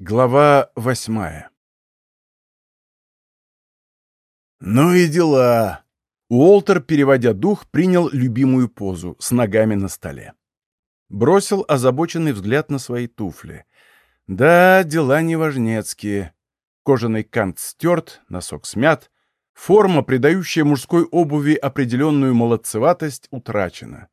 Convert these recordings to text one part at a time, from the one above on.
Глава восьмая «Ну и дела!» Уолтер, переводя дух, принял любимую позу, с ногами на столе. Бросил озабоченный взгляд на свои туфли. Да, дела неважнецкие. Кожаный кант стерт, носок смят, форма, придающая мужской обуви определенную молодцеватость, утрачена.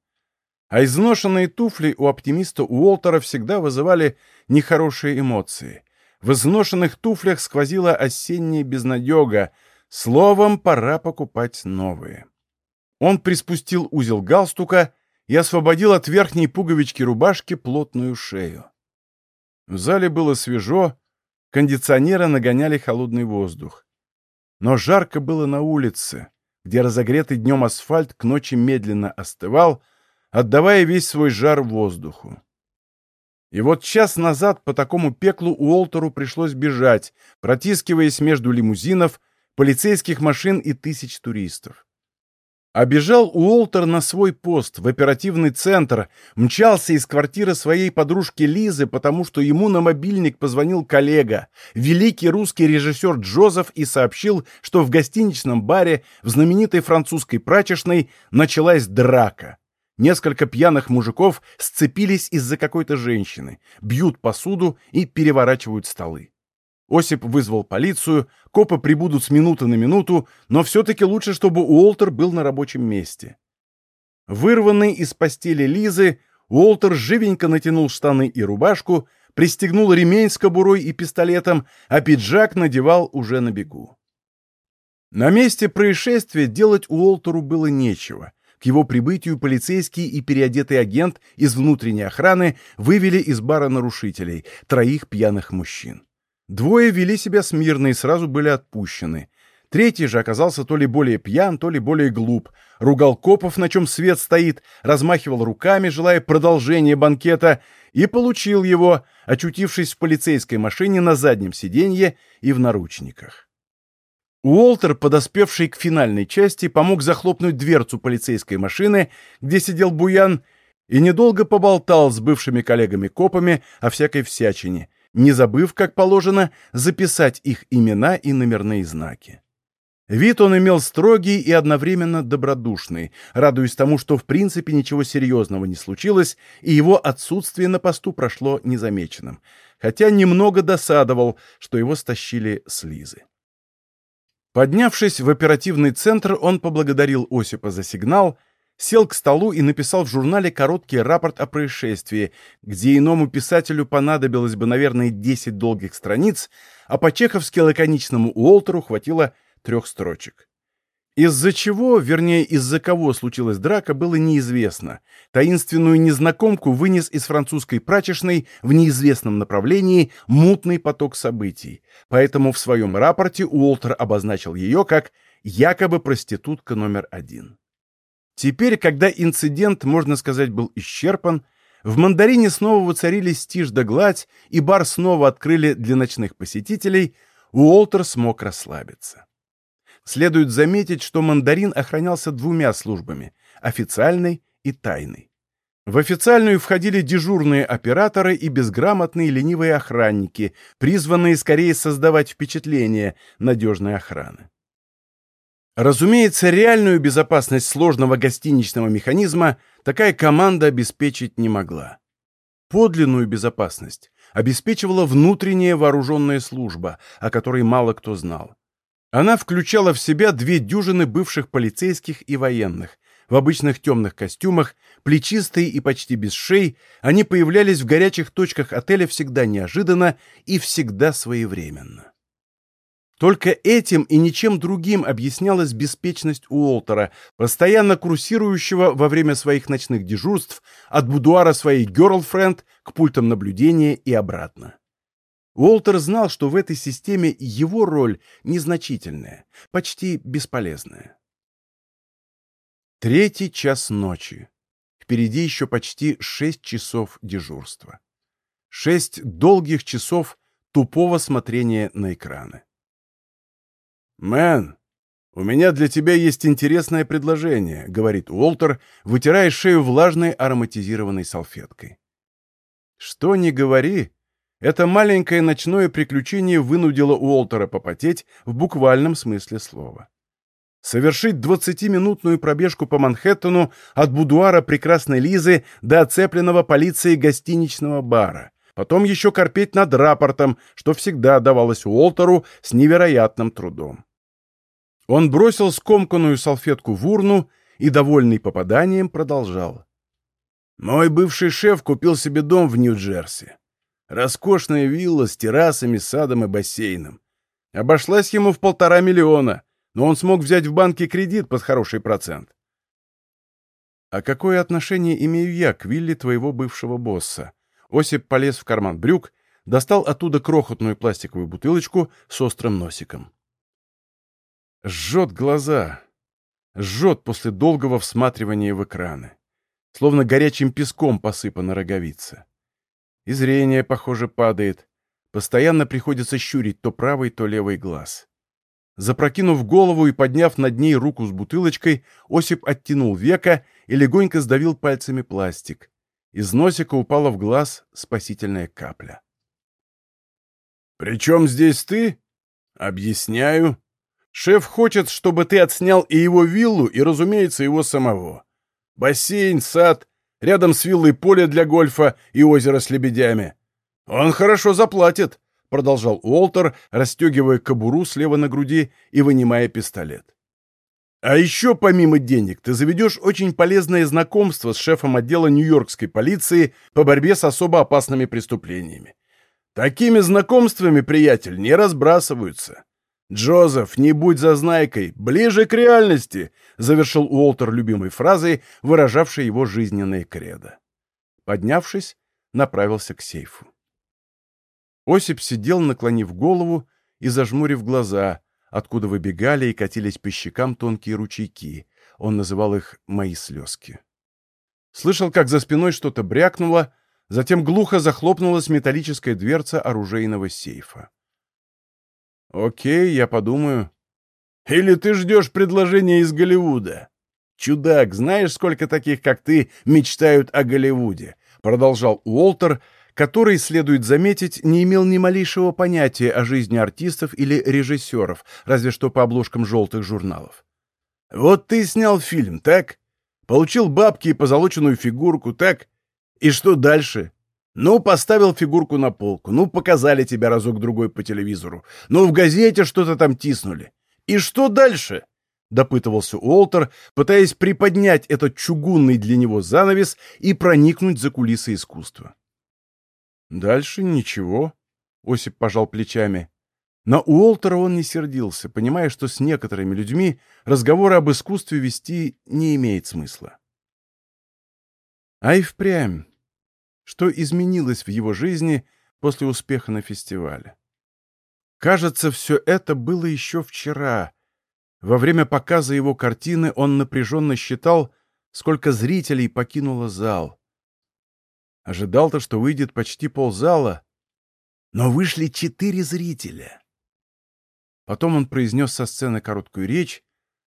А изношенные туфли у оптимиста Уолтера всегда вызывали нехорошие эмоции. В изношенных туфлях сквозила осенняя безнадега. Словом, пора покупать новые. Он приспустил узел галстука и освободил от верхней пуговички рубашки плотную шею. В зале было свежо, кондиционеры нагоняли холодный воздух. Но жарко было на улице, где разогретый днем асфальт к ночи медленно остывал, отдавая весь свой жар воздуху. И вот час назад по такому пеклу Уолтеру пришлось бежать, протискиваясь между лимузинов, полицейских машин и тысяч туристов. А бежал Уолтер на свой пост, в оперативный центр, мчался из квартиры своей подружки Лизы, потому что ему на мобильник позвонил коллега, великий русский режиссер Джозеф, и сообщил, что в гостиничном баре в знаменитой французской прачечной началась драка. Несколько пьяных мужиков сцепились из-за какой-то женщины, бьют посуду и переворачивают столы. Осип вызвал полицию, копы прибудут с минуты на минуту, но все-таки лучше, чтобы Уолтер был на рабочем месте. Вырванный из постели Лизы, Уолтер живенько натянул штаны и рубашку, пристегнул ремень с кобурой и пистолетом, а пиджак надевал уже на бегу. На месте происшествия делать Уолтеру было нечего. Его прибытию полицейский и переодетый агент из внутренней охраны вывели из бара нарушителей, троих пьяных мужчин. Двое вели себя смирно и сразу были отпущены. Третий же оказался то ли более пьян, то ли более глуп. Ругал копов, на чем свет стоит, размахивал руками, желая продолжения банкета, и получил его, очутившись в полицейской машине на заднем сиденье и в наручниках. Уолтер, подоспевший к финальной части, помог захлопнуть дверцу полицейской машины, где сидел Буян, и недолго поболтал с бывшими коллегами-копами о всякой всячине, не забыв, как положено, записать их имена и номерные знаки. Вид он имел строгий и одновременно добродушный, радуясь тому, что в принципе ничего серьезного не случилось, и его отсутствие на посту прошло незамеченным, хотя немного досадовал, что его стащили с Лизы. Поднявшись в оперативный центр, он поблагодарил Осипа за сигнал, сел к столу и написал в журнале короткий рапорт о происшествии, где иному писателю понадобилось бы, наверное, 10 долгих страниц, а по-чеховски лаконичному Уолтеру хватило трех строчек. Из-за чего, вернее, из-за кого случилась драка, было неизвестно. Таинственную незнакомку вынес из французской прачечной в неизвестном направлении мутный поток событий. Поэтому в своем рапорте Уолтер обозначил ее как якобы проститутка номер один. Теперь, когда инцидент, можно сказать, был исчерпан, в мандарине снова воцарились тишь да гладь, и бар снова открыли для ночных посетителей, Уолтер смог расслабиться. Следует заметить, что мандарин охранялся двумя службами – официальной и тайной. В официальную входили дежурные операторы и безграмотные ленивые охранники, призванные скорее создавать впечатление надежной охраны. Разумеется, реальную безопасность сложного гостиничного механизма такая команда обеспечить не могла. Подлинную безопасность обеспечивала внутренняя вооруженная служба, о которой мало кто знал. Она включала в себя две дюжины бывших полицейских и военных. В обычных темных костюмах, плечистые и почти без шеи, они появлялись в горячих точках отеля всегда неожиданно и всегда своевременно. Только этим и ничем другим объяснялась беспечность Уолтера, постоянно курсирующего во время своих ночных дежурств от будуара своей герлфренд к пультам наблюдения и обратно. Уолтер знал, что в этой системе его роль незначительная, почти бесполезная. Третий час ночи. Впереди еще почти шесть часов дежурства. Шесть долгих часов тупого смотрения на экраны. «Мэн, у меня для тебя есть интересное предложение», — говорит Уолтер, вытирая шею влажной ароматизированной салфеткой. «Что ни говори, Это маленькое ночное приключение вынудило Уолтера попотеть в буквальном смысле слова. Совершить двадцатиминутную пробежку по Манхэттену от будуара прекрасной Лизы до оцепленного полицией гостиничного бара. Потом еще корпеть над рапортом, что всегда давалось Уолтеру с невероятным трудом. Он бросил скомканную салфетку в урну и, довольный попаданием, продолжал. «Мой бывший шеф купил себе дом в Нью-Джерси. Роскошная вилла с террасами, садом и бассейном. Обошлась ему в полтора миллиона, но он смог взять в банке кредит под хороший процент. «А какое отношение имею я к вилле твоего бывшего босса?» Осип полез в карман брюк, достал оттуда крохотную пластиковую бутылочку с острым носиком. Жжет глаза. Жжет после долгого всматривания в экраны. Словно горячим песком посыпана роговица. И зрение, похоже, падает. Постоянно приходится щурить то правый, то левый глаз. Запрокинув голову и подняв над ней руку с бутылочкой, Осип оттянул века и легонько сдавил пальцами пластик. Из носика упала в глаз спасительная капля. «При чем здесь ты?» «Объясняю. Шеф хочет, чтобы ты отснял и его виллу, и, разумеется, его самого. Бассейн, сад, рядом с виллой поле для гольфа и озеро с лебедями. Он хорошо заплатит», — продолжал Уолтер, расстегивая кобуру слева на груди и вынимая пистолет. А еще, помимо денег, ты заведешь очень полезное знакомство с шефом отдела Нью-Йоркской полиции по борьбе с особо опасными преступлениями. Такими знакомствами, приятель, не разбрасываются. «Джозеф, не будь зазнайкой, ближе к реальности!» — завершил Уолтер любимой фразой, выражавшей его жизненное кредо. Поднявшись, направился к сейфу. Осип сидел, наклонив голову и зажмурив глаза, откуда выбегали и катились по щекам тонкие ручейки. Он называл их «мои слезки». Слышал, как за спиной что-то брякнуло, затем глухо захлопнулась металлическая дверца оружейного сейфа. «Окей, я подумаю». «Или ты ждешь предложения из Голливуда?» «Чудак, знаешь, сколько таких, как ты, мечтают о Голливуде?» Продолжал Уолтер, который, следует заметить, не имел ни малейшего понятия о жизни артистов или режиссеров, разве что по обложкам желтых журналов. «Вот ты снял фильм, так? Получил бабки и позолоченную фигурку, так? И что дальше? Ну, поставил фигурку на полку, ну, показали тебя разок-другой по телевизору, ну, в газете что-то там тиснули. И что дальше?» — допытывался Уолтер, пытаясь приподнять этот чугунный для него занавес и проникнуть за кулисы искусства. Дальше ничего. Осип пожал плечами. На Уолтера он не сердился, понимая, что с некоторыми людьми разговоры об искусстве вести не имеет смысла. А и впрямь. Что изменилось в его жизни после успеха на фестивале? Кажется, все это было еще вчера. Во время показа его картины он напряженно считал, сколько зрителей покинуло зал. Ожидал-то, что выйдет почти ползала, но вышли четыре зрителя. Потом он произнес со сцены короткую речь,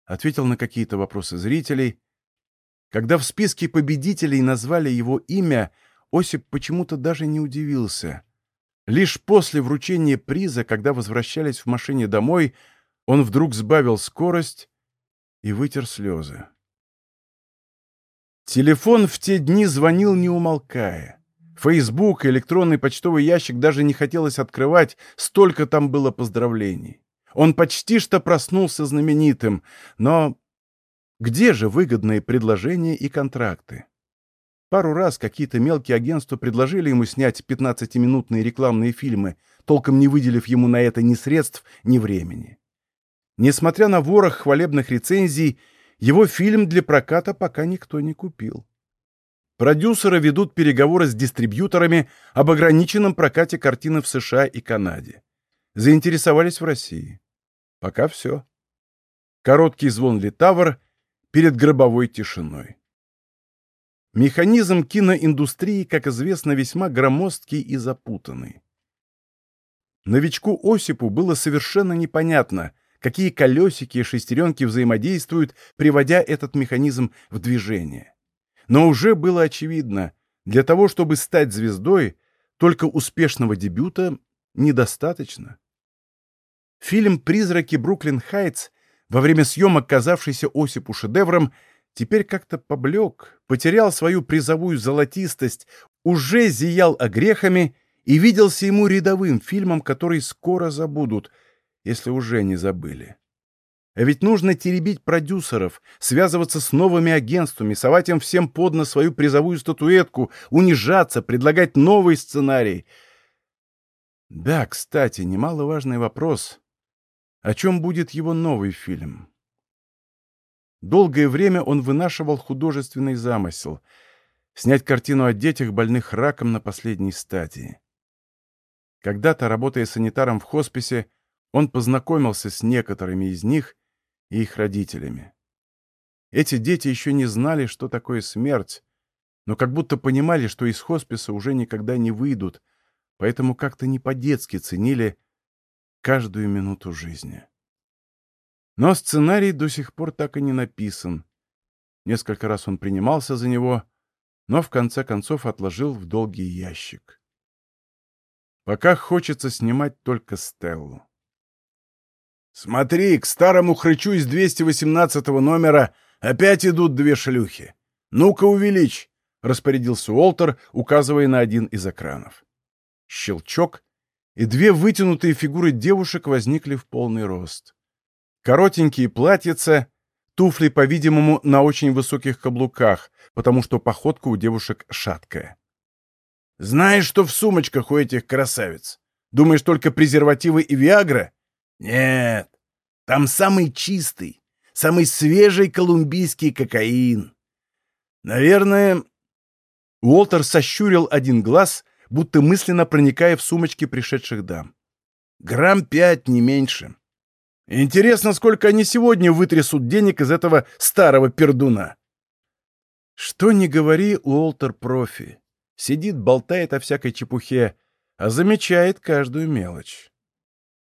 ответил на какие-то вопросы зрителей. Когда в списке победителей назвали его имя, Осип почему-то даже не удивился. Лишь после вручения приза, когда возвращались в машине домой, он вдруг сбавил скорость и вытер слезы. Телефон в те дни звонил не умолкая. Фейсбук электронный почтовый ящик даже не хотелось открывать, столько там было поздравлений. Он почти что проснулся знаменитым, но где же выгодные предложения и контракты? Пару раз какие-то мелкие агентства предложили ему снять 15-минутные рекламные фильмы, толком не выделив ему на это ни средств, ни времени. Несмотря на ворох хвалебных рецензий, его фильм для проката пока никто не купил. Продюсеры ведут переговоры с дистрибьюторами об ограниченном прокате картины в США и Канаде. Заинтересовались в России. Пока все. Короткий звон Литавр перед гробовой тишиной. Механизм киноиндустрии, как известно, весьма громоздкий и запутанный. Новичку Осипу было совершенно непонятно, какие колесики и шестеренки взаимодействуют, приводя этот механизм в движение. Но уже было очевидно, для того, чтобы стать звездой, только успешного дебюта недостаточно. Фильм «Призраки Бруклин-Хайтс», во время съемок казавшийся Осипу шедевром, теперь как-то поблек, потерял свою призовую золотистость, уже зиял огрехами и виделся ему рядовым фильмом, который скоро забудут, если уже не забыли. А ведь нужно теребить продюсеров, связываться с новыми агентствами, совать им всем под нос свою призовую статуэтку, унижаться, предлагать новый сценарий. Да, кстати, немаловажный вопрос. О чем будет его новый фильм? Долгое время он вынашивал художественный замысел — снять картину о детях, больных раком на последней стадии. Когда-то, работая санитаром в хосписе, он познакомился с некоторыми из них и их родителями. Эти дети еще не знали, что такое смерть, но как будто понимали, что из хосписа уже никогда не выйдут, поэтому как-то не по-детски ценили каждую минуту жизни. Но сценарий до сих пор так и не написан. Несколько раз он принимался за него, но в конце концов отложил в долгий ящик. Пока хочется снимать только Стеллу. «Смотри, к старому хрычу из 218 номера опять идут две шлюхи. Ну-ка увеличь!» — распорядился Уолтер, указывая на один из экранов. Щелчок, и две вытянутые фигуры девушек возникли в полный рост. Коротенькие платьица, туфли, по-видимому, на очень высоких каблуках, потому что походка у девушек шаткая. «Знаешь, что в сумочках у этих красавиц? Думаешь, только презервативы и Виагра? Нет, там самый чистый, самый свежий колумбийский кокаин. Наверное...» Уолтер сощурил один глаз, будто мысленно проникая в сумочки пришедших дам. «Грамм пять, не меньше. Интересно, сколько они сегодня вытрясут денег из этого старого пердуна. Что ни говори, Уолтер профи. Сидит, болтает о всякой чепухе, а замечает каждую мелочь.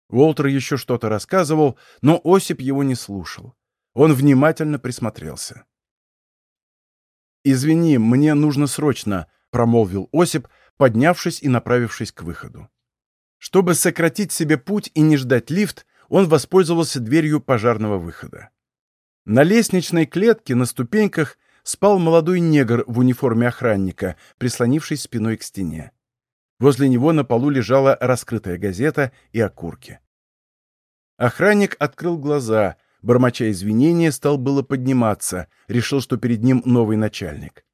Уолтер еще что-то рассказывал, но Осип его не слушал. Он внимательно присмотрелся. «Извини, мне нужно срочно», — промолвил Осип, поднявшись и направившись к выходу. Чтобы сократить себе путь и не ждать лифт, он воспользовался дверью пожарного выхода. На лестничной клетке на ступеньках спал молодой негр в униформе охранника, прислонившись спиной к стене. Возле него на полу лежала раскрытая газета и окурки. Охранник открыл глаза, бормоча извинения, стал было подниматься, решил, что перед ним новый начальник.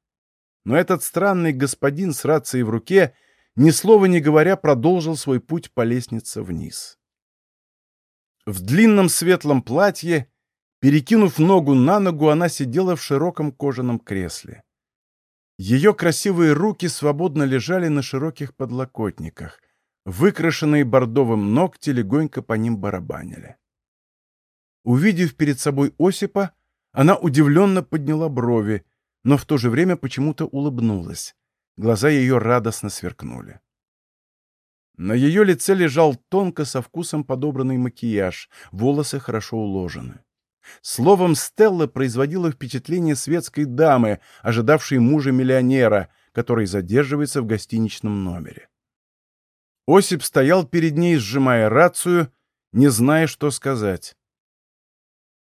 Но этот странный господин с рацией в руке, ни слова не говоря, продолжил свой путь по лестнице вниз. В длинном светлом платье, перекинув ногу на ногу, она сидела в широком кожаном кресле. Ее красивые руки свободно лежали на широких подлокотниках. Выкрашенные бордовым ногти легонько по ним барабанили. Увидев перед собой Осипа, она удивленно подняла брови, но в то же время почему-то улыбнулась. Глаза ее радостно сверкнули. На ее лице лежал тонко со вкусом подобранный макияж, волосы хорошо уложены. Словом, Стелла производила впечатление светской дамы, ожидавшей мужа-миллионера, который задерживается в гостиничном номере. Осип стоял перед ней, сжимая рацию, не зная, что сказать.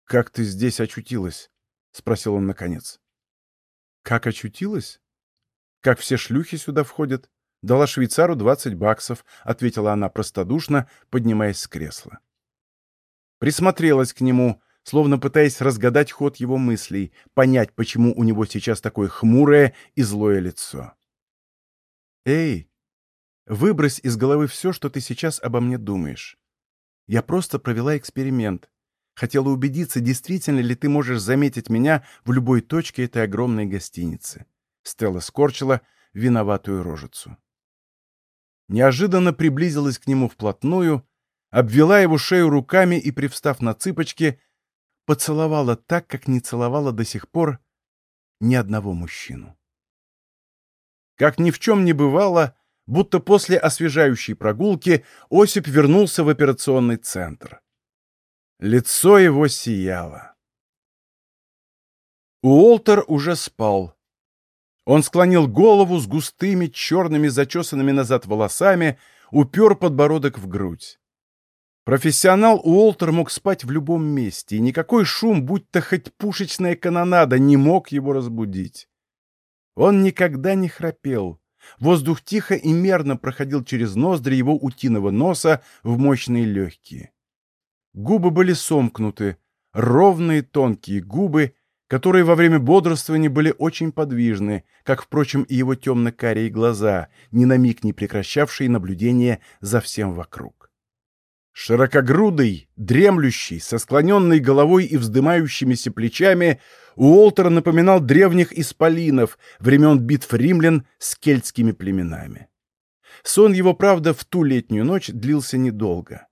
«Как ты здесь очутилась?» — спросил он наконец. «Как очутилась? Как все шлюхи сюда входят?» «Дала швейцару двадцать баксов», — ответила она простодушно, поднимаясь с кресла. Присмотрелась к нему, словно пытаясь разгадать ход его мыслей, понять, почему у него сейчас такое хмурое и злое лицо. «Эй, выбрось из головы все, что ты сейчас обо мне думаешь. Я просто провела эксперимент. Хотела убедиться, действительно ли ты можешь заметить меня в любой точке этой огромной гостиницы». Стелла скорчила виноватую рожицу неожиданно приблизилась к нему вплотную, обвела его шею руками и, привстав на цыпочки, поцеловала так, как не целовала до сих пор ни одного мужчину. Как ни в чем не бывало, будто после освежающей прогулки Осип вернулся в операционный центр. Лицо его сияло. Уолтер уже спал. Он склонил голову с густыми, черными, зачесанными назад волосами, упер подбородок в грудь. Профессионал Уолтер мог спать в любом месте, и никакой шум, будь то хоть пушечная канонада, не мог его разбудить. Он никогда не храпел. Воздух тихо и мерно проходил через ноздри его утиного носа в мощные легкие. Губы были сомкнуты, ровные тонкие губы, которые во время бодрствования были очень подвижны, как, впрочем, и его темно-карие глаза, ни на миг не прекращавшие наблюдение за всем вокруг. Широкогрудый, дремлющий, со склоненной головой и вздымающимися плечами, Уолтер напоминал древних исполинов времен битв римлян с кельтскими племенами. Сон его, правда, в ту летнюю ночь длился недолго.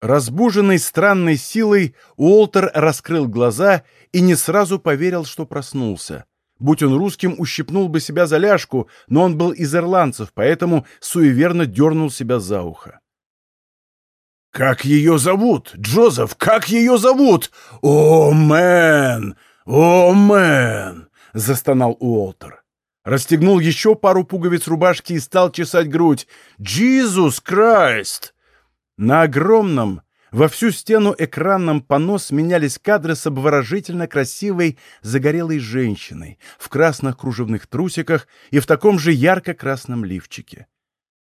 Разбуженный странной силой, Уолтер раскрыл глаза и не сразу поверил, что проснулся. Будь он русским, ущипнул бы себя за ляжку, но он был из ирландцев, поэтому суеверно дернул себя за ухо. «Как ее зовут? Джозеф, как ее зовут? О, мэн! О, мэн!» — застонал Уолтер. Расстегнул еще пару пуговиц рубашки и стал чесать грудь. «Джизус Крайст!» На огромном, во всю стену экранном панно сменялись кадры с обворожительно красивой загорелой женщиной в красных кружевных трусиках и в таком же ярко-красном лифчике.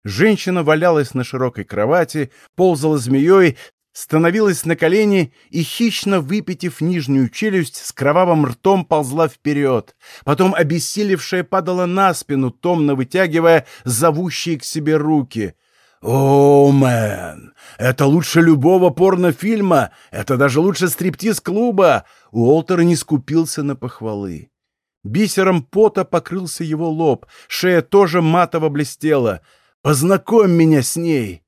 Женщина валялась на широкой кровати, ползала змеей, становилась на колени и, хищно выпитив нижнюю челюсть, с кровавым ртом ползла вперед. Потом обессилевшая падала на спину, томно вытягивая зовущие к себе руки. «О, мэн! Это лучше любого порнофильма! Это даже лучше стриптиз-клуба!» Уолтер не скупился на похвалы. Бисером пота покрылся его лоб, шея тоже матово блестела. «Познакомь меня с ней!»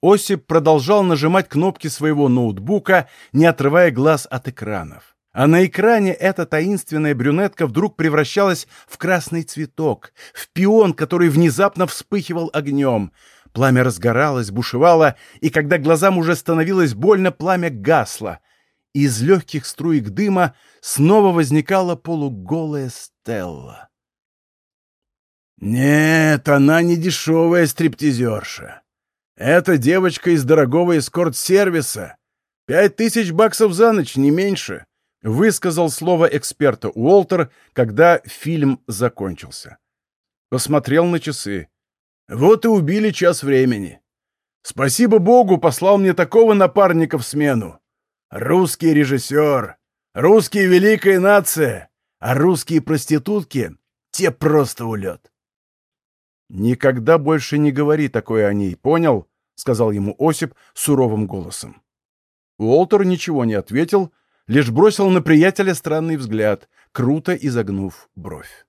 Осип продолжал нажимать кнопки своего ноутбука, не отрывая глаз от экранов. А на экране эта таинственная брюнетка вдруг превращалась в красный цветок, в пион, который внезапно вспыхивал огнем — Пламя разгоралось, бушевало, и когда глазам уже становилось больно, пламя гасло. из легких струек дыма снова возникала полуголая Стелла. «Нет, она не дешевая стриптизерша. Это девочка из дорогого эскорт-сервиса. Пять тысяч баксов за ночь, не меньше», — высказал слово эксперта Уолтер, когда фильм закончился. Посмотрел на часы. Вот и убили час времени. Спасибо Богу, послал мне такого напарника в смену. Русский режиссер, русские великая нация, а русские проститутки — те просто улет. «Никогда больше не говори такое о ней, понял?» — сказал ему Осип суровым голосом. Уолтер ничего не ответил, лишь бросил на приятеля странный взгляд, круто изогнув бровь.